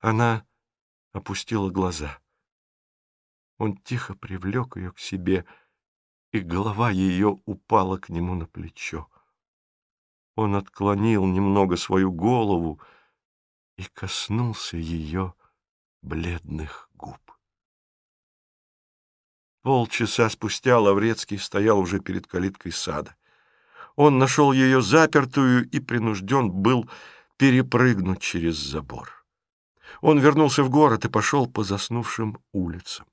Она опустила глаза. Он тихо привлек ее к себе, и голова ее упала к нему на плечо. Он отклонил немного свою голову и коснулся ее бледных губ. Полчаса спустя Лаврецкий стоял уже перед калиткой сада. Он нашел ее запертую и принужден был перепрыгнуть через забор. Он вернулся в город и пошел по заснувшим улицам.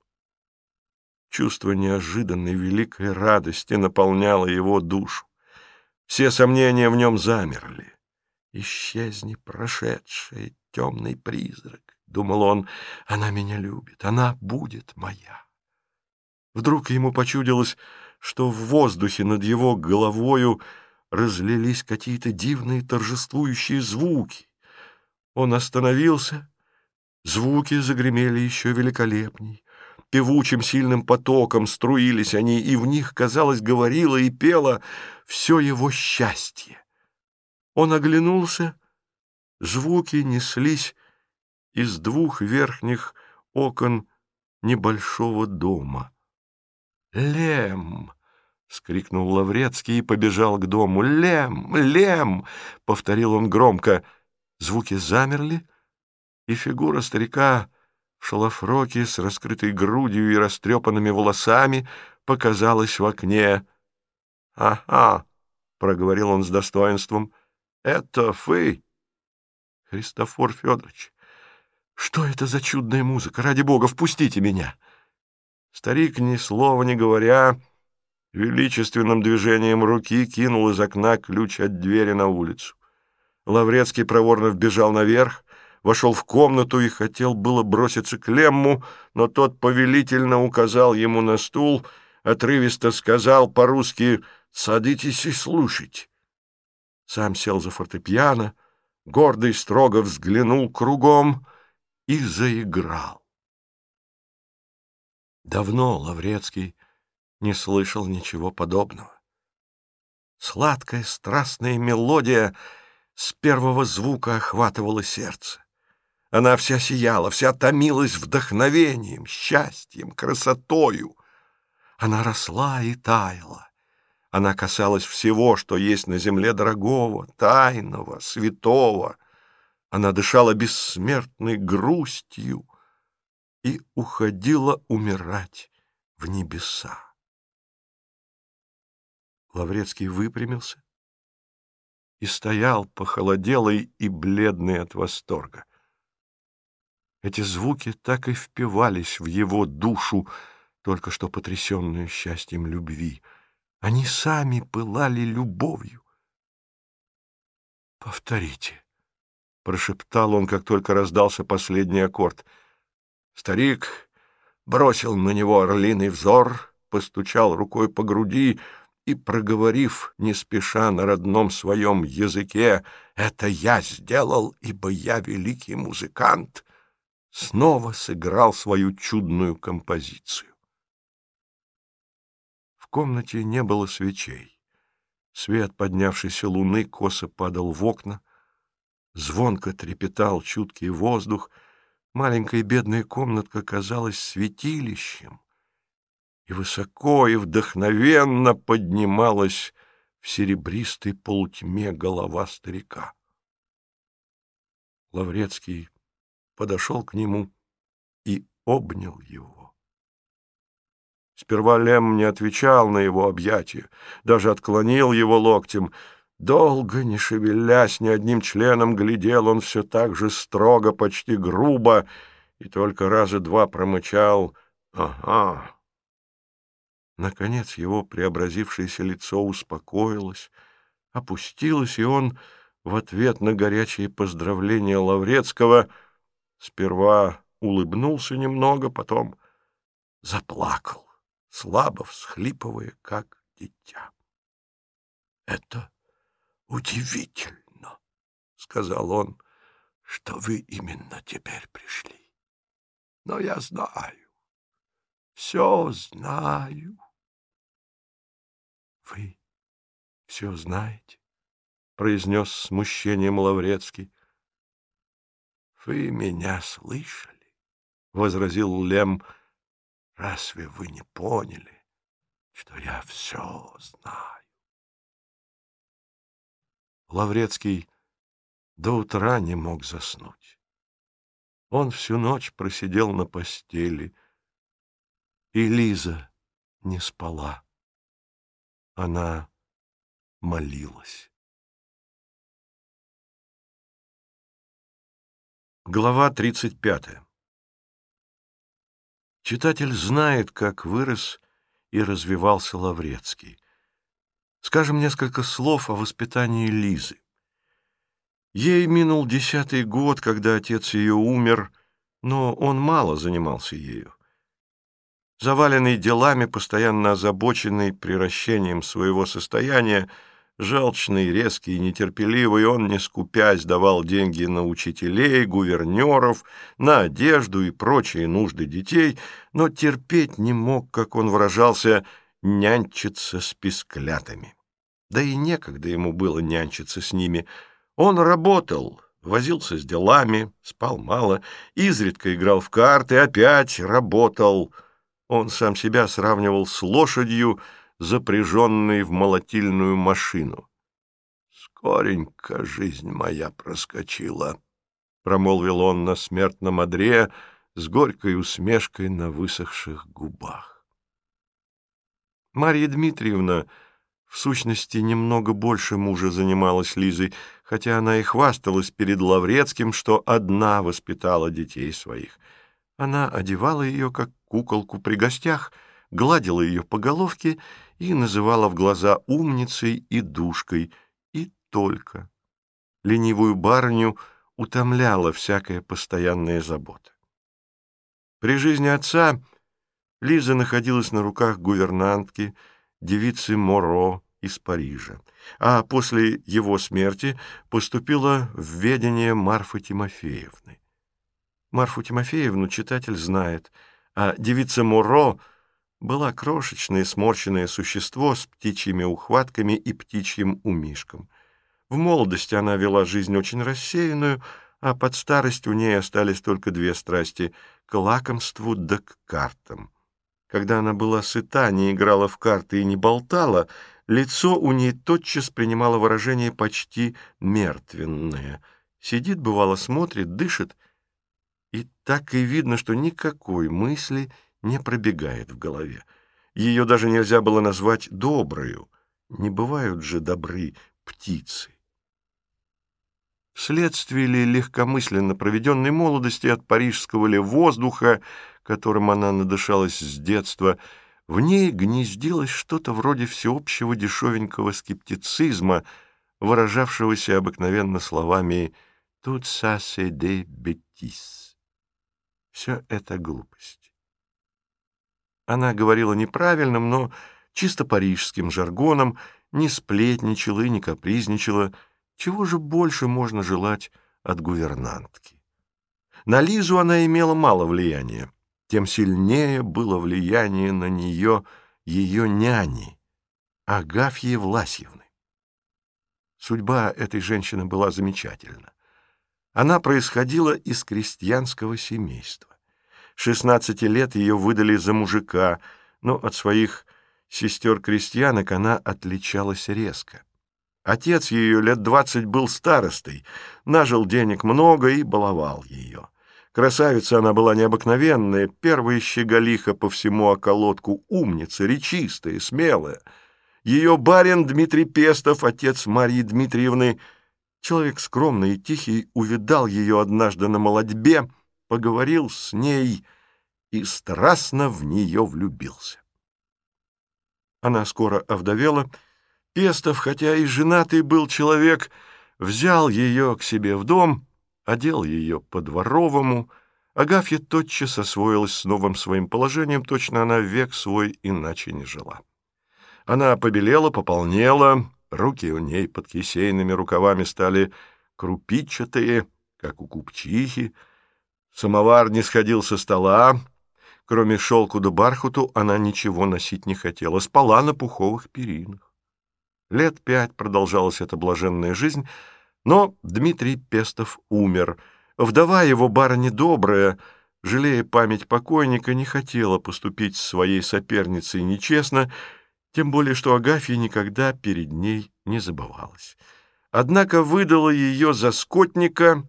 Чувство неожиданной великой радости наполняло его душу. Все сомнения в нем замерли. «Исчезни, прошедший темный призрак», — думал он, — «она меня любит, она будет моя». Вдруг ему почудилось, что в воздухе над его головою разлились какие-то дивные торжествующие звуки. Он остановился, звуки загремели еще великолепней. Певучим сильным потоком струились они, и в них, казалось, говорило и пело все его счастье. Он оглянулся, звуки неслись из двух верхних окон небольшого дома. «Лем!» — скрикнул Лаврецкий и побежал к дому. «Лем! Лем!» — повторил он громко. Звуки замерли, и фигура старика в шалафроке с раскрытой грудью и растрепанными волосами показалась в окне. «Ага!» — проговорил он с достоинством. «Это вы!» «Христофор Федорович, что это за чудная музыка? Ради бога, впустите меня!» Старик, ни слова не говоря, величественным движением руки кинул из окна ключ от двери на улицу. Лаврецкий проворно вбежал наверх, вошел в комнату и хотел было броситься к Лемму, но тот повелительно указал ему на стул, отрывисто сказал по-русски «Садитесь и слушать». Сам сел за фортепиано, гордый строго взглянул кругом и заиграл. Давно Лаврецкий не слышал ничего подобного. Сладкая страстная мелодия с первого звука охватывала сердце. Она вся сияла, вся томилась вдохновением, счастьем, красотою. Она росла и таяла. Она касалась всего, что есть на земле дорогого, тайного, святого. Она дышала бессмертной грустью, и уходила умирать в небеса. Лаврецкий выпрямился и стоял похолоделый и бледный от восторга. Эти звуки так и впивались в его душу, только что потрясенную счастьем любви. Они сами пылали любовью. «Повторите», — прошептал он, как только раздался последний аккорд — Старик бросил на него орлиный взор, постучал рукой по груди и, проговорив не спеша на родном своем языке «Это я сделал, ибо я великий музыкант», снова сыграл свою чудную композицию. В комнате не было свечей. Свет поднявшейся луны косо падал в окна, звонко трепетал чуткий воздух — Маленькая бедная комнатка казалась святилищем, и высоко и вдохновенно поднималась в серебристой полутьме голова старика. Лаврецкий подошел к нему и обнял его. Сперва Лем не отвечал на его объятия, даже отклонил его локтем — Долго, не шевелясь ни одним членом, глядел он все так же строго, почти грубо, и только раза два промычал «Ага». Наконец его преобразившееся лицо успокоилось, опустилось, и он в ответ на горячие поздравления Лаврецкого сперва улыбнулся немного, потом заплакал, слабо всхлипывая, как дитя. Это «Удивительно», — сказал он, — «что вы именно теперь пришли. Но я знаю, все знаю». «Вы все знаете?» — произнес с смущением Лаврецкий. Вы меня слышали? — возразил Лем. — Разве вы не поняли, что я все знаю? Лаврецкий до утра не мог заснуть. Он всю ночь просидел на постели, и Лиза не спала. Она молилась. Глава 35. Читатель знает, как вырос и развивался Лаврецкий. Скажем несколько слов о воспитании Лизы. Ей минул десятый год, когда отец ее умер, но он мало занимался ею. Заваленный делами, постоянно озабоченный приращением своего состояния, Желчный, резкий нетерпеливый, он, не скупясь, давал деньги на учителей, гувернеров, на одежду и прочие нужды детей, но терпеть не мог, как он выражался, нянчиться с писклятами. Да и некогда ему было нянчиться с ними. Он работал, возился с делами, спал мало, изредка играл в карты, опять работал. Он сам себя сравнивал с лошадью, запряженный в молотильную машину. «Скоренько жизнь моя проскочила», — промолвил он на смертном одре с горькой усмешкой на высохших губах. Марья Дмитриевна, в сущности, немного больше мужа занималась Лизой, хотя она и хвасталась перед Лаврецким, что одна воспитала детей своих. Она одевала ее, как куколку при гостях, гладила ее по головке и называла в глаза умницей и душкой, и только. Ленивую барыню утомляла всякая постоянная забота. При жизни отца Лиза находилась на руках гувернантки, девицы Моро из Парижа, а после его смерти поступила в ведение Марфы Тимофеевны. Марфу Тимофеевну читатель знает, а девица Моро — была крошечное сморщенное существо с птичьими ухватками и птичьим умишком. В молодости она вела жизнь очень рассеянную, а под старость у ней остались только две страсти — к лакомству да к картам. Когда она была сыта, не играла в карты и не болтала, лицо у ней тотчас принимало выражение почти мертвенное. Сидит, бывало, смотрит, дышит, и так и видно, что никакой мысли — не пробегает в голове. Ее даже нельзя было назвать доброю. Не бывают же добры птицы. Вследствие ли легкомысленно проведенной молодости от парижского ли воздуха, которым она надышалась с детства, в ней гнездилось что-то вроде всеобщего дешевенького скептицизма, выражавшегося обыкновенно словами «tout ça c'est des bêtises». Все это глупость. Она говорила неправильным, но чисто парижским жаргоном, не сплетничала и не капризничала. Чего же больше можно желать от гувернантки? На Лизу она имела мало влияния. Тем сильнее было влияние на нее ее няни, Агафьи Власьевны. Судьба этой женщины была замечательна. Она происходила из крестьянского семейства. 16 лет ее выдали за мужика, но от своих сестер-крестьянок она отличалась резко. Отец ее лет двадцать был старостой, нажил денег много и баловал ее. Красавица она была необыкновенная, первая щеголиха по всему околотку, умница, речистая, смелая. Ее барин Дмитрий Пестов, отец Марьи Дмитриевны, человек скромный и тихий, увидал ее однажды на молодьбе, поговорил с ней и страстно в нее влюбился. Она скоро овдовела. Пестов, хотя и женатый был человек, взял ее к себе в дом, одел ее по-дворовому. Агафья тотчас освоилась с новым своим положением, точно она век свой иначе не жила. Она побелела, пополнела, руки у ней под кисейными рукавами стали крупичатые, как у купчихи, Самовар не сходил со стола. Кроме шелку да бархату она ничего носить не хотела, спала на пуховых перинах. Лет пять продолжалась эта блаженная жизнь, но Дмитрий Пестов умер. Вдова его, барыня добрая, жалея память покойника, не хотела поступить с своей соперницей нечестно, тем более что Агафья никогда перед ней не забывалась. Однако выдала ее за скотника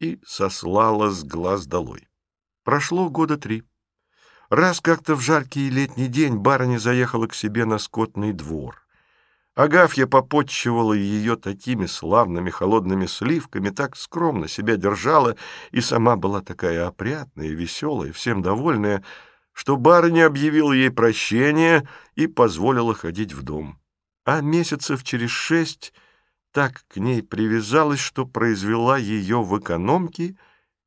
и сослала с глаз долой. Прошло года три. Раз как-то в жаркий летний день барыня заехала к себе на скотный двор. Агафья попотчевала ее такими славными холодными сливками, так скромно себя держала и сама была такая опрятная, веселая, всем довольная, что барыня объявила ей прощение и позволила ходить в дом. А месяцев через шесть так к ней привязалась, что произвела ее в экономке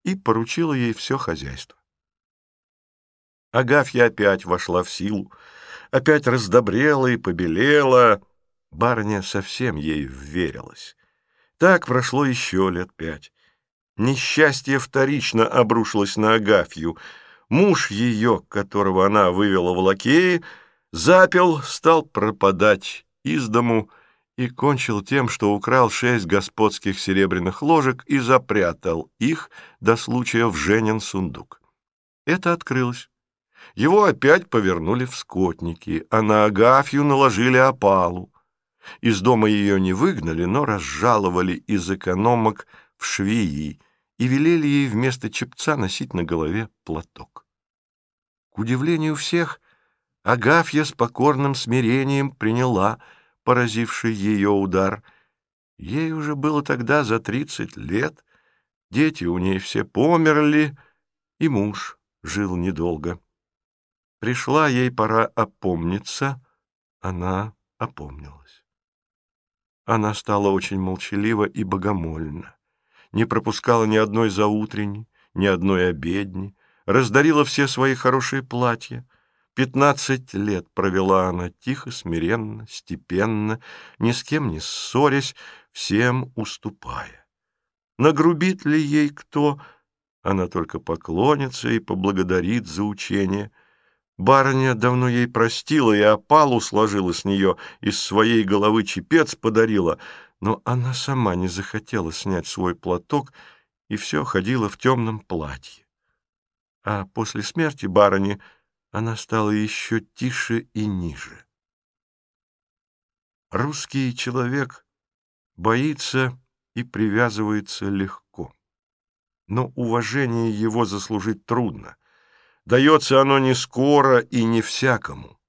и поручила ей все хозяйство. Агафья опять вошла в силу, опять раздобрела и побелела, Барыня совсем ей вверилась. Так прошло еще лет пять. Несчастье вторично обрушилось на Агафью. Муж ее, которого она вывела в лакеи, запил, стал пропадать из дому и кончил тем, что украл шесть господских серебряных ложек и запрятал их до случая в Женин сундук. Это открылось. Его опять повернули в скотники, а на Агафью наложили опалу. Из дома ее не выгнали, но разжаловали из экономок в швеи и велели ей вместо чепца носить на голове платок. К удивлению всех, Агафья с покорным смирением приняла поразивший ее удар. Ей уже было тогда за тридцать лет, дети у ней все померли, и муж жил недолго. Пришла ей пора опомниться, она опомнилась. Она стала очень молчалива и богомольна, не пропускала ни одной заутренней, ни одной обедни, раздарила все свои хорошие платья. Пятнадцать лет провела она тихо, смиренно, степенно, ни с кем не ссорясь, всем уступая. Нагрубит ли ей кто, она только поклонится и поблагодарит за учение — Барыня давно ей простила и опалу сложила с нее, из своей головы чепец подарила, но она сама не захотела снять свой платок и все ходила в темном платье. А после смерти барыни она стала еще тише и ниже. Русский человек боится и привязывается легко, но уважение его заслужить трудно. Дается оно не скоро и не всякому.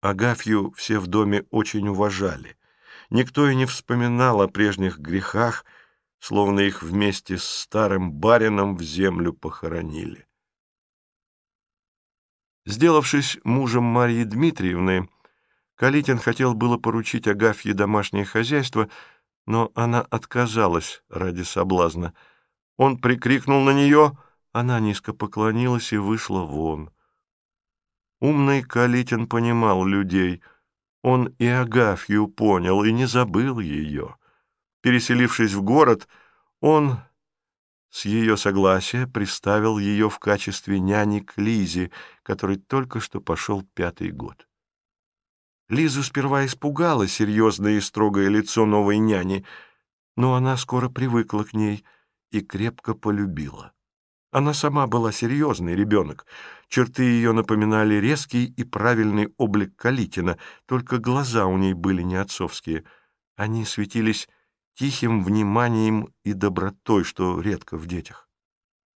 Агафью все в доме очень уважали. Никто и не вспоминал о прежних грехах, словно их вместе с старым барином в землю похоронили. Сделавшись мужем Марьи Дмитриевны, Калитин хотел было поручить Агафье домашнее хозяйство, но она отказалась ради соблазна. Он прикрикнул на нее — она низко поклонилась и вышла вон. Умный Калитин понимал людей. Он и Агафью понял и не забыл ее. Переселившись в город, он с ее согласия приставил ее в качестве няни к Лизе, который только что пошел пятый год. Лизу сперва испугало серьезное и строгое лицо новой няни, но она скоро привыкла к ней и крепко полюбила. Она сама была серьезный ребенок. Черты ее напоминали резкий и правильный облик Калитина, только глаза у ней были не отцовские. Они светились тихим вниманием и добротой, что редко в детях.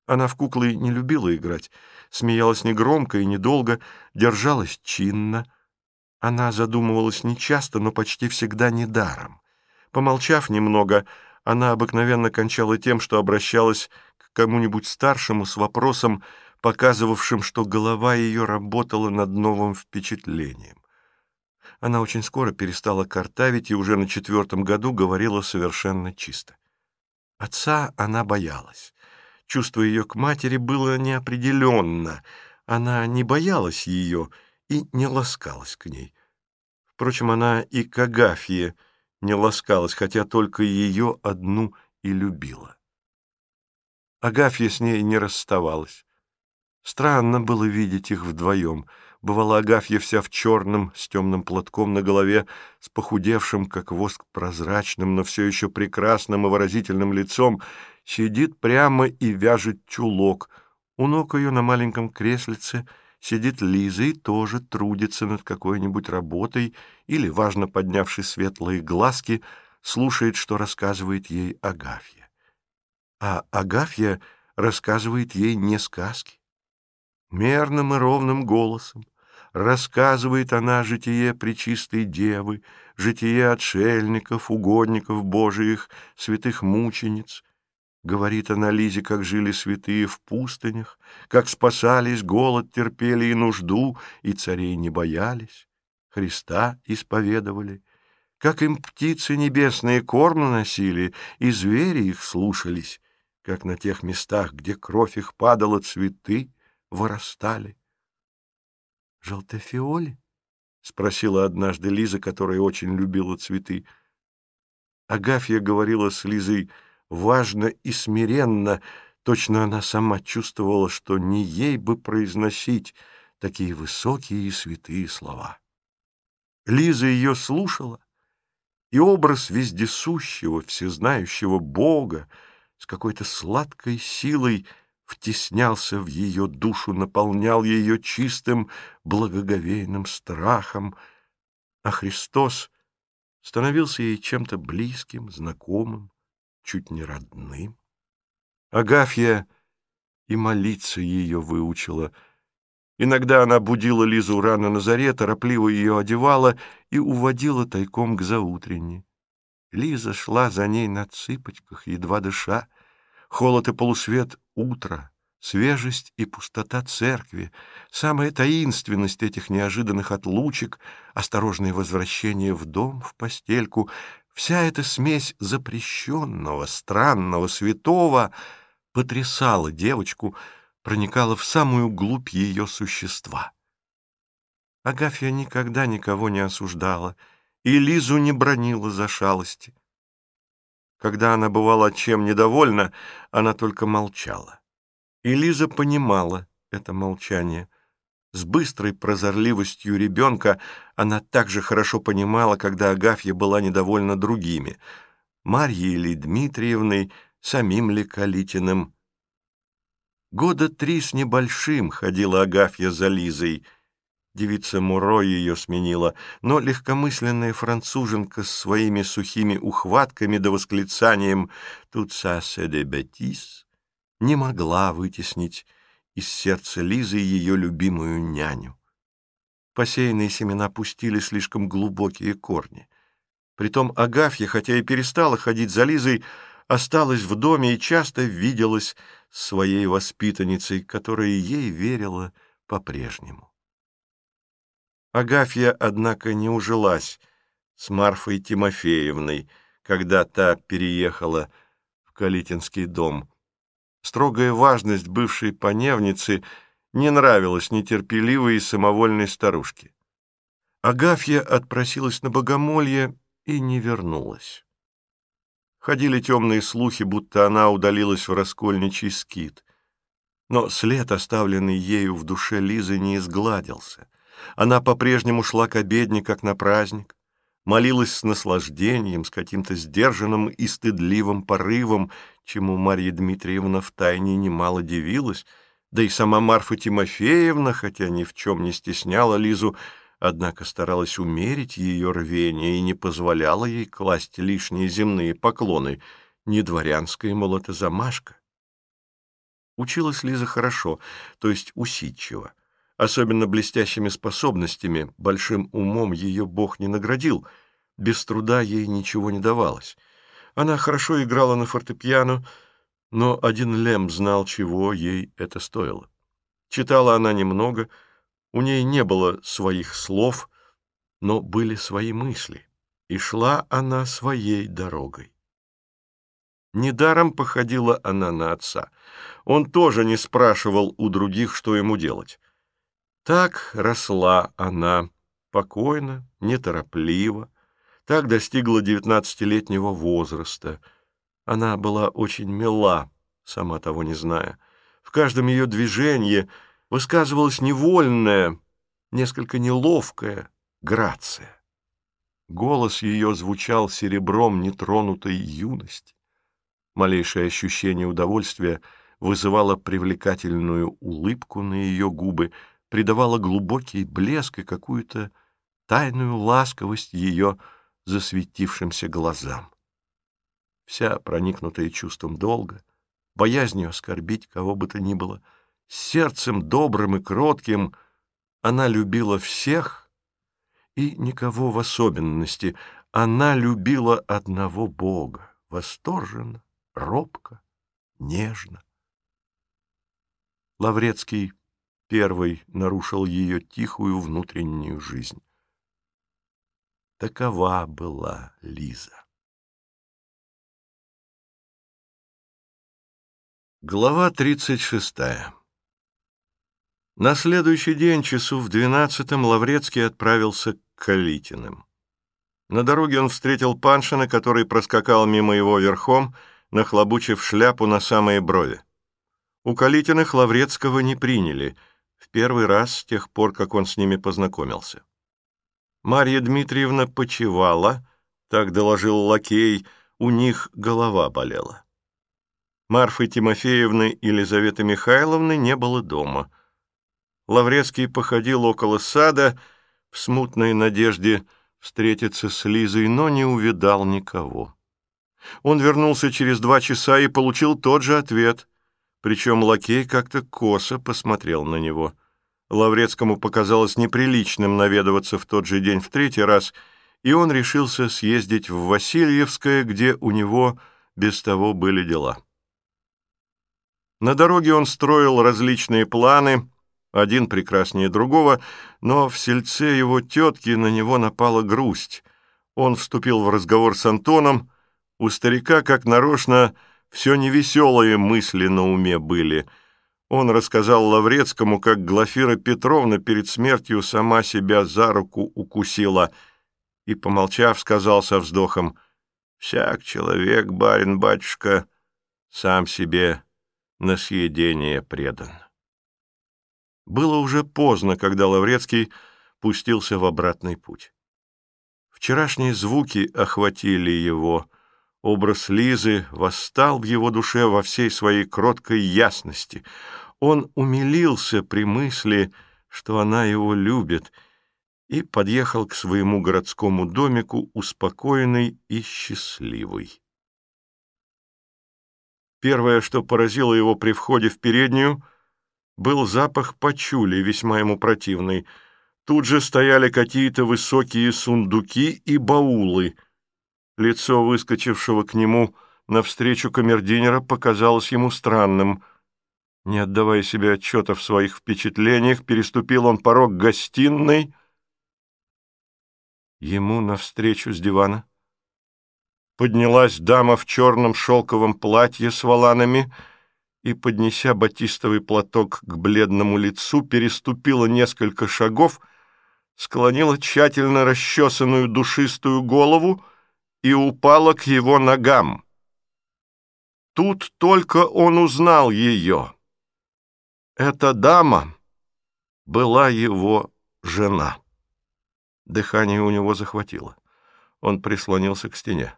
Она в куклы не любила играть, смеялась негромко и недолго, держалась чинно. Она задумывалась нечасто, но почти всегда недаром. Помолчав немного, она обыкновенно кончала тем, что обращалась кому-нибудь старшему с вопросом, показывавшим, что голова ее работала над новым впечатлением. Она очень скоро перестала картавить и уже на четвертом году говорила совершенно чисто. Отца она боялась. Чувство ее к матери было неопределенно. Она не боялась ее и не ласкалась к ней. Впрочем, она и к Агафье не ласкалась, хотя только ее одну и любила. Агафья с ней не расставалась. Странно было видеть их вдвоем. Бывала Агафья вся в черном, с темным платком на голове, с похудевшим, как воск, прозрачным, но все еще прекрасным и выразительным лицом, сидит прямо и вяжет чулок. У ног ее на маленьком креслице сидит Лиза и тоже трудится над какой-нибудь работой или, важно поднявши светлые глазки, слушает, что рассказывает ей Агафья. А Агафья рассказывает ей не сказки. Мерным и ровным голосом рассказывает она житие Пречистой Девы, житие отшельников, угодников Божиих, святых мучениц. Говорит она Лизе, как жили святые в пустынях, как спасались, голод терпели и нужду, и царей не боялись, Христа исповедовали, как им птицы небесные корм носили, и звери их слушались, как на тех местах, где кровь их падала, цветы вырастали. «Желтофиоли?» — спросила однажды Лиза, которая очень любила цветы. Агафья говорила с Лизой важно и смиренно, точно она сама чувствовала, что не ей бы произносить такие высокие и святые слова. Лиза ее слушала, и образ вездесущего, всезнающего Бога с какой-то сладкой силой — втеснялся в ее душу, наполнял ее чистым, благоговейным страхом, а Христос становился ей чем-то близким, знакомым, чуть не родным. Агафья и молиться ее выучила. Иногда она будила Лизу рано на заре, торопливо ее одевала и уводила тайком к заутренне. Лиза шла за ней на цыпочках, едва дыша, холод и полусвет утра, свежесть и пустота церкви, самая таинственность этих неожиданных отлучек, осторожное возвращение в дом, в постельку, вся эта смесь запрещенного, странного, святого потрясала девочку, проникала в самую глубь ее существа. Агафья никогда никого не осуждала и Лизу не бронила за шалости. Когда она бывала чем недовольна, она только молчала. И Лиза понимала это молчание. С быстрой прозорливостью ребенка она также хорошо понимала, когда Агафья была недовольна другими, Марьей или Дмитриевной, самим ли Калитиным. Года три с небольшим ходила Агафья за Лизой — Девица Муро ее сменила, но легкомысленная француженка с своими сухими ухватками да восклицанием «Тут c'est des bêtises» не могла вытеснить из сердца Лизы ее любимую няню. Посеянные семена пустили слишком глубокие корни. Притом Агафья, хотя и перестала ходить за Лизой, осталась в доме и часто виделась своей воспитанницей, которая ей верила по-прежнему. Агафья, однако, не ужилась с Марфой Тимофеевной, когда та переехала в Калитинский дом. Строгая важность бывшей поневницы не нравилась нетерпеливой и самовольной старушке. Агафья отпросилась на богомолье и не вернулась. Ходили темные слухи, будто она удалилась в раскольничий скит. Но след, оставленный ею в душе Лизы, не изгладился. Она по-прежнему шла к обедне, как на праздник, молилась с наслаждением, с каким-то сдержанным и стыдливым порывом, чему Марья Дмитриевна втайне немало дивилась, да и сама Марфа Тимофеевна, хотя ни в чем не стесняла Лизу, однако старалась умерить ее рвение и не позволяла ей класть лишние земные поклоны, не дворянская, мол, это замашка. Училась Лиза хорошо, то есть усидчиво. Особенно блестящими способностями, большим умом ее Бог не наградил, без труда ей ничего не давалось. Она хорошо играла на фортепиано, но один Лем знал, чего ей это стоило. Читала она немного, у ней не было своих слов, но были свои мысли, и шла она своей дорогой. Недаром походила она на отца. Он тоже не спрашивал у других, что ему делать. Так росла она, покойно, неторопливо, так достигла девятнадцатилетнего возраста. Она была очень мила, сама того не зная. В каждом ее движении высказывалась невольная, несколько неловкая грация. Голос ее звучал серебром нетронутой юности. Малейшее ощущение удовольствия вызывало привлекательную улыбку на ее губы, придавало глубокий блеск и какую-то тайную ласковость ее засветившимся глазам. Вся проникнутая чувством долга, боязнью оскорбить кого бы то ни было, сердцем добрым и кротким, она любила всех и никого в особенности. Она любила одного Бога, восторженно, робко, нежно. Лаврецкий первый нарушил ее тихую внутреннюю жизнь. Такова была Лиза. Глава тридцать шестая На следующий день, часу в двенадцатом, Лаврецкий отправился к Калитиным. На дороге он встретил Паншина, который проскакал мимо его верхом, нахлобучив шляпу на самые брови. У Калитиных Лаврецкого не приняли, в первый раз с тех пор, как он с ними познакомился. Марья Дмитриевна почевала, так доложил лакей, у них голова болела. Марфы Тимофеевны и Елизаветы Михайловны не было дома. Лаврецкий походил около сада в смутной надежде встретиться с Лизой, но не увидал никого. Он вернулся через два часа и получил тот же ответ, причем лакей как-то косо посмотрел на него. Лаврецкому показалось неприличным наведываться в тот же день в третий раз, и он решился съездить в Васильевское, где у него без того были дела. На дороге он строил различные планы, один прекраснее другого, но в сельце его тетки на него напала грусть. Он вступил в разговор с Антоном, у старика, как нарочно, все невеселые мысли на уме были. Он рассказал Лаврецкому, как Глафира Петровна перед смертью сама себя за руку укусила, и, помолчав, сказал со вздохом, «Всяк человек, барин-батюшка, сам себе на съедение предан. Было уже поздно, когда Лаврецкий пустился в обратный путь. Вчерашние звуки охватили его. Образ Лизы восстал в его душе во всей своей кроткой ясности. Он умилился при мысли, что она его любит, и подъехал к своему городскому домику успокоенный и счастливый. Первое, что поразило его при входе в переднюю, был запах пачули, весьма ему противный. Тут же стояли какие-то высокие сундуки и баулы. Лицо выскочившего к нему навстречу камердинера показалось ему странным. Не отдавая себе отчета в своих впечатлениях, переступил он порог гостиной. Ему навстречу с дивана поднялась дама в черном шелковом платье с воланами и, поднеся батистовый платок к бледному лицу, переступила несколько шагов, склонила тщательно расчесанную душистую голову и упала к его ногам. Тут только он узнал ее. Эта дама была его жена. Дыхание у него захватило. Он прислонился к стене.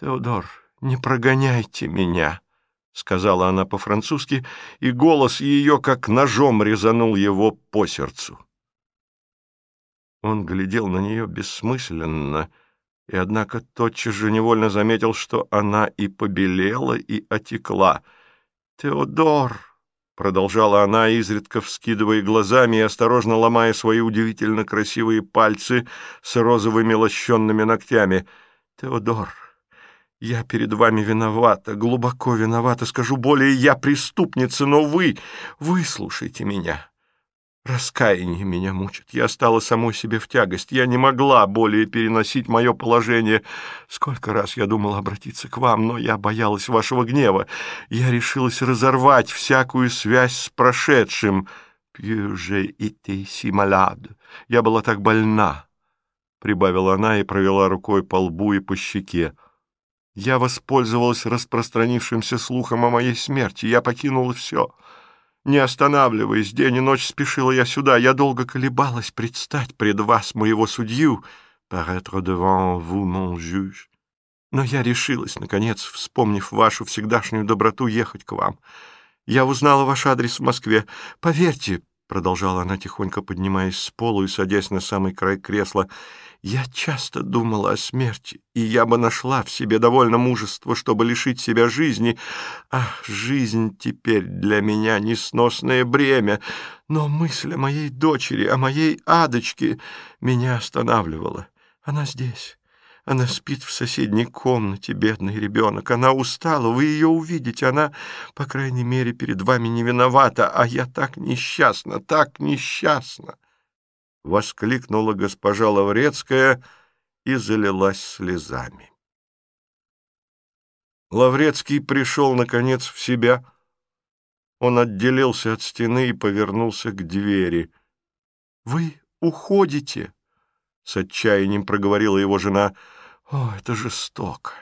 «Теодор, не прогоняйте меня», — сказала она по-французски, и голос ее как ножом резанул его по сердцу. Он глядел на нее бессмысленно, и, однако, тотчас же невольно заметил, что она и побелела, и отекла. «Теодор!» — продолжала она, изредка вскидывая глазами и осторожно ломая свои удивительно красивые пальцы с розовыми лощенными ногтями. «Теодор!» Я перед вами виновата, глубоко виновата, скажу более, я преступница, но вы, выслушайте меня. Раскаяние меня мучит. Я стала самой себе в тягость. Я не могла более переносить мое положение. Сколько раз я думала обратиться к вам, но я боялась вашего гнева. Я решилась разорвать всякую связь с прошедшим. «Пьюже и ты си малад». Я была так больна, — прибавила она и провела рукой по лбу и по щеке. Я воспользовалась распространившимся слухом о моей смерти. Я покинула все. Не останавливаясь, день и ночь спешила я сюда. Я долго колебалась предстать пред вас, моего судью, paraître devant vous, mon juge. Но я решилась, наконец, вспомнив вашу всегдашнюю доброту, ехать к вам. Я узнала ваш адрес в Москве. Поверьте, — продолжала она, тихонько поднимаясь с полу и садясь на самый край кресла, — я часто думала о смерти, и я бы нашла в себе довольно мужества, чтобы лишить себя жизни. Ах, жизнь теперь для меня несносное бремя, но мысль о моей дочери, о моей Адочке меня останавливала. Она здесь. Она спит в соседней комнате, бедный ребенок. Она устала, вы ее увидите. Она, по крайней мере, перед вами не виновата, а я так несчастна, так несчастна. Воскликнула госпожа Лаврецкая и залилась слезами. Лаврецкий пришел, наконец, в себя. Он отделился от стены и повернулся к двери. — Вы уходите? — с отчаянием проговорила его жена. — О, это жестоко!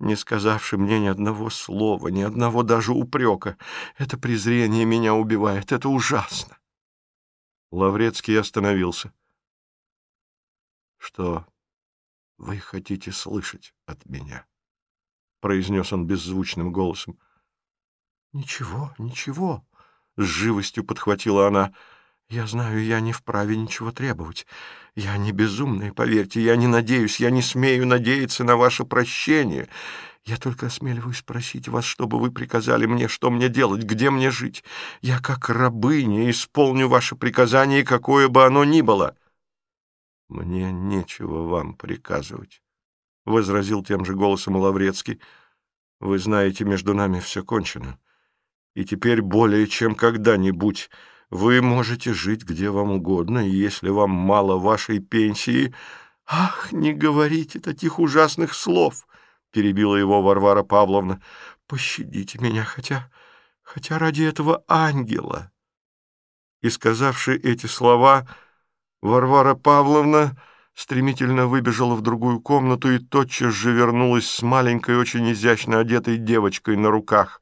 Не сказавши мне ни одного слова, ни одного даже упрека. Это презрение меня убивает, это ужасно. Лаврецкий остановился. — Что вы хотите слышать от меня? — произнес он беззвучным голосом. — Ничего, ничего, — с живостью подхватила она. Я знаю, я не вправе ничего требовать. Я не безумная, поверьте, я не надеюсь, я не смею надеяться на ваше прощение. Я только осмеливаюсь спросить вас, чтобы вы приказали мне, что мне делать, где мне жить. Я, как рабыня, исполню ваше приказание, какое бы оно ни было. — Мне нечего вам приказывать, — возразил тем же голосом Лаврецкий. — Вы знаете, между нами все кончено. И теперь более чем когда-нибудь вы можете жить где вам угодно, и если вам мало вашей пенсии... — Ах, не говорите таких ужасных слов! — перебила его Варвара Павловна. — Пощадите меня, хотя... хотя ради этого ангела. И, сказавши эти слова, Варвара Павловна стремительно выбежала в другую комнату и тотчас же вернулась с маленькой, очень изящно одетой девочкой на руках.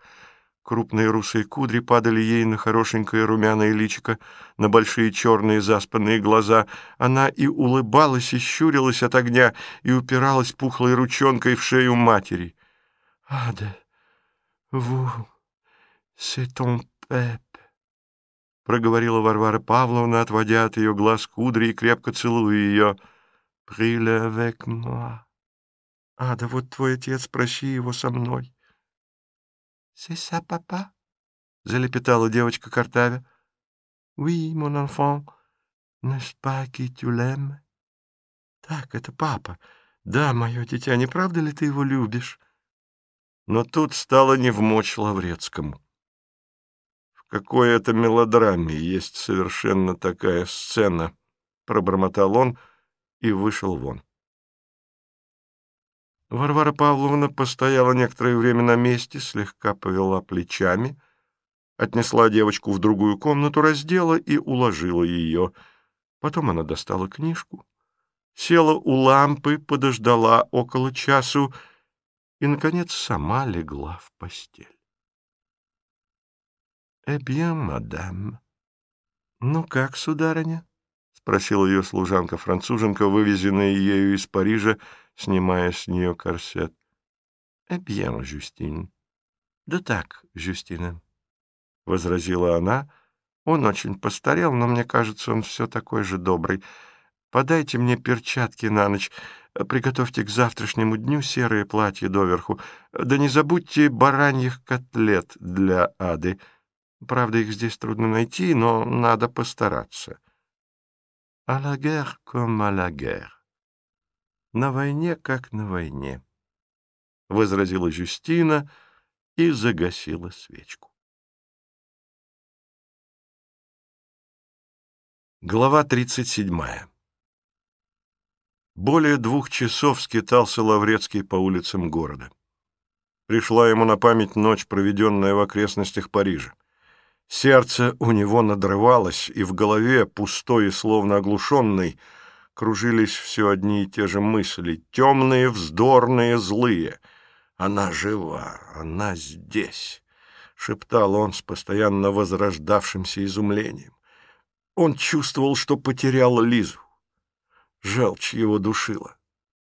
Крупные русые кудри падали ей на хорошенькое румяное личико, на большие черные заспанные глаза. Она и улыбалась, и щурилась от огня, и упиралась пухлой ручонкой в шею матери. — Ада, ву, c'est ton пеп, — проговорила Варвара Павловна, отводя от ее глаз кудри и крепко целуя ее. — Приле avec moi. — Ада, вот твой отец, проси его со мной. — «C'est папа?» — залепетала девочка Картавя. «Oui, mon enfant, n'est-ce pas que tu l'aimes?» «Так, это папа. Да, мое дитя, не правда ли ты его любишь?» Но тут стало невмочь Лаврецкому. «В какой это мелодраме есть совершенно такая сцена?» — пробормотал он и вышел вон. Варвара Павловна постояла некоторое время на месте, слегка повела плечами, отнесла девочку в другую комнату, раздела и уложила ее. Потом она достала книжку, села у лампы, подождала около часу и, наконец, сама легла в постель. «Eh bien, мадам». «Ну как, сударыня?» — спросила ее служанка-француженка, вывезенная ею из Парижа, — снимая с нее корсет. — bien, Жюстин. — Да так, Жюстина, — возразила она. Он очень постарел, но мне кажется, он все такой же добрый. Подайте мне перчатки на ночь, приготовьте к завтрашнему дню серое платье доверху. Да не забудьте бараньих котлет для Ады. Правда, их здесь трудно найти, но надо постараться. — А la guerre comme à la guerre. На войне, как на войне, — возразила Жюстина и загасила свечку. Глава тридцать седьмая Более двух часов скитался Лаврецкий по улицам города. Пришла ему на память ночь, проведенная в окрестностях Парижа. Сердце у него надрывалось, и в голове, пустой и словно оглушенный, — кружились все одни и те же мысли, темные, вздорные, злые. «Она жива, она здесь», — шептал он с постоянно возрождавшимся изумлением. Он чувствовал, что потерял Лизу. Желчь его душила.